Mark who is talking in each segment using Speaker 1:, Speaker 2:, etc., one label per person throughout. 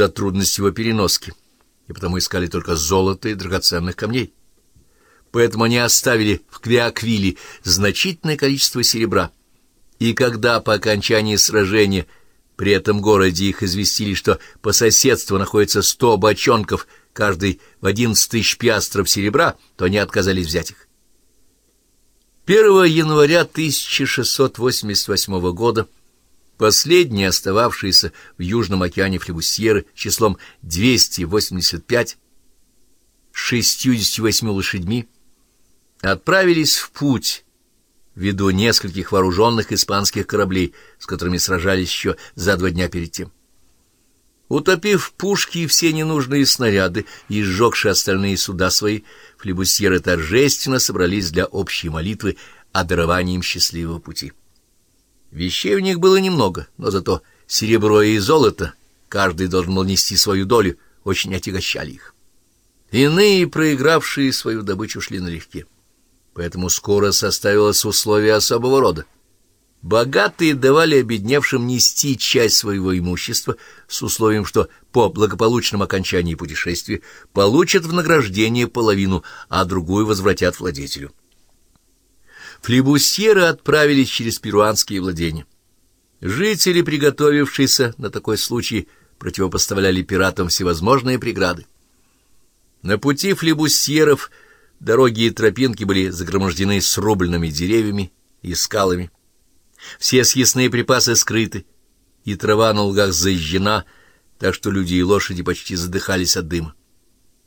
Speaker 1: из-за трудности его переноски, и потому искали только золото и драгоценных камней. Поэтому они оставили в Квиаквиле значительное количество серебра, и когда по окончании сражения при этом городе их известили, что по соседству находится сто бочонков, каждый в одиннадцать тысяч пиастров серебра, то они отказались взять их. 1 января 1688 года последние остававшиеся в Южном океане флебусьеры числом 285 с 68 лошадьми отправились в путь ввиду нескольких вооруженных испанских кораблей, с которыми сражались еще за два дня перед тем. Утопив пушки и все ненужные снаряды и сжегши остальные суда свои, флебусьеры торжественно собрались для общей молитвы о даровании им счастливого пути. Вещей у них было немного, но зато серебро и золото, каждый должен был нести свою долю, очень отягощали их. Иные, проигравшие свою добычу, шли налегке. Поэтому скоро составилось условие особого рода. Богатые давали обедневшим нести часть своего имущества с условием, что по благополучном окончании путешествия получат в награждение половину, а другую возвратят владетелю. Флибусьеры отправились через перуанские владения. Жители, приготовившиеся на такой случай, противопоставляли пиратам всевозможные преграды. На пути флибусьеров дороги и тропинки были загромождены срубленными деревьями и скалами. Все съестные припасы скрыты, и трава на лугах зажжена, так что люди и лошади почти задыхались от дыма.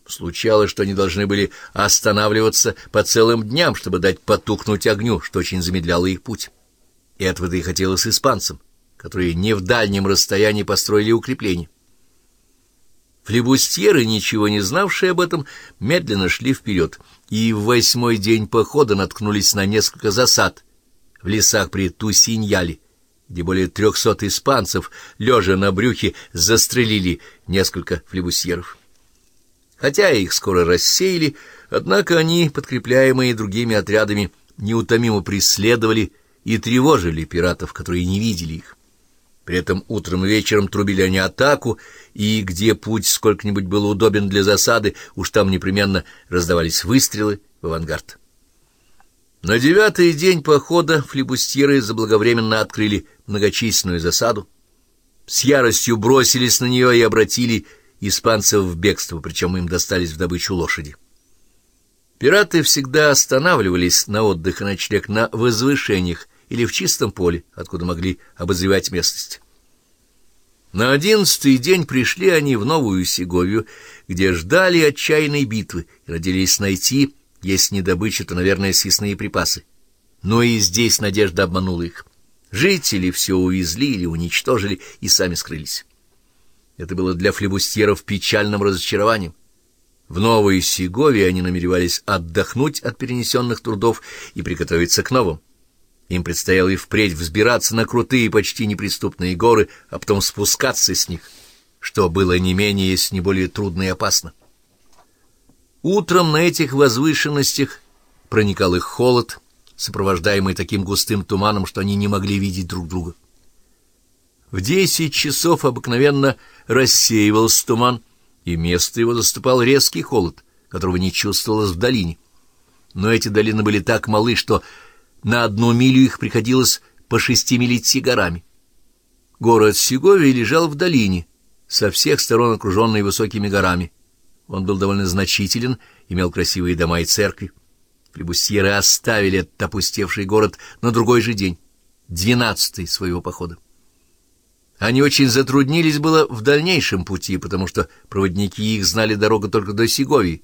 Speaker 1: Случалось, что они должны были останавливаться по целым дням, чтобы дать потухнуть огню, что очень замедляло их путь. И этого-то и хотелось испанцам, которые не в дальнем расстоянии построили укрепление. Флебустьеры, ничего не знавшие об этом, медленно шли вперед, и в восьмой день похода наткнулись на несколько засад в лесах при Тусиньяле, где более трехсот испанцев, лежа на брюхе, застрелили несколько флебусьеров. Хотя их скоро рассеяли, однако они, подкрепляемые другими отрядами, неутомимо преследовали и тревожили пиратов, которые не видели их. При этом утром и вечером трубили они атаку, и где путь сколько-нибудь был удобен для засады, уж там непременно раздавались выстрелы в авангард. На девятый день похода флибустьеры заблаговременно открыли многочисленную засаду, с яростью бросились на нее и обратили испанцев в бегство, причем им достались в добычу лошади. Пираты всегда останавливались на отдых и ночлег на возвышениях или в чистом поле, откуда могли обозревать местность. На одиннадцатый день пришли они в Новую Сеговию, где ждали отчаянной битвы и надеялись найти, если не добыча, то, наверное, съестные припасы. Но и здесь надежда обманула их. Жители все увезли или уничтожили и сами скрылись. Это было для флебустьеров печальным разочарованием. В Новой Сеговии они намеревались отдохнуть от перенесенных трудов и приготовиться к новым. Им предстояло и впредь взбираться на крутые, почти неприступные горы, а потом спускаться с них, что было не менее, если не более трудно и опасно. Утром на этих возвышенностях проникал их холод, сопровождаемый таким густым туманом, что они не могли видеть друг друга. В десять часов обыкновенно рассеивался туман, и место его заступал резкий холод, которого не чувствовалось в долине. Но эти долины были так малы, что на одну милю их приходилось по шести миль идти горами. Город Сеговия лежал в долине, со всех сторон окруженный высокими горами. Он был довольно значителен, имел красивые дома и церкви. Флебусьеры оставили этот опустевший город на другой же день, двенадцатый своего похода. Они очень затруднились было в дальнейшем пути, потому что проводники их знали дорогу только до Сеговии,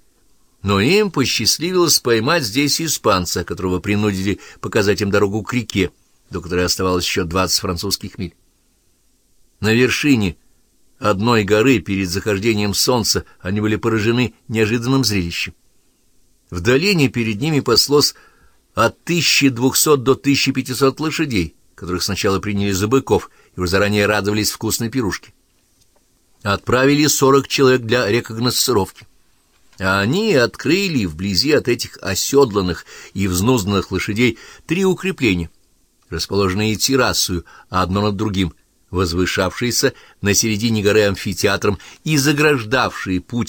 Speaker 1: но им посчастливилось поймать здесь испанца, которого принудили показать им дорогу к реке, до которой оставалось еще двадцать французских миль. На вершине одной горы перед захождением солнца они были поражены неожиданным зрелищем. В долине перед ними паслось от 1200 до 1500 лошадей, которых сначала приняли за быков и уже заранее радовались вкусной пирушке. Отправили 40 человек для рекогносцировки а они открыли вблизи от этих оседланных и взнузданных лошадей три укрепления, расположенные террасою, одно над другим, возвышавшиеся на середине горы амфитеатром и заграждавшие путь